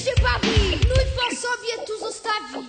się bawi! No i po sobie tu zostawi!